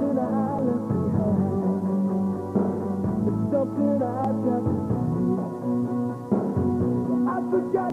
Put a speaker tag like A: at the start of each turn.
A: something I left behind. It's something I've got to see. I forgot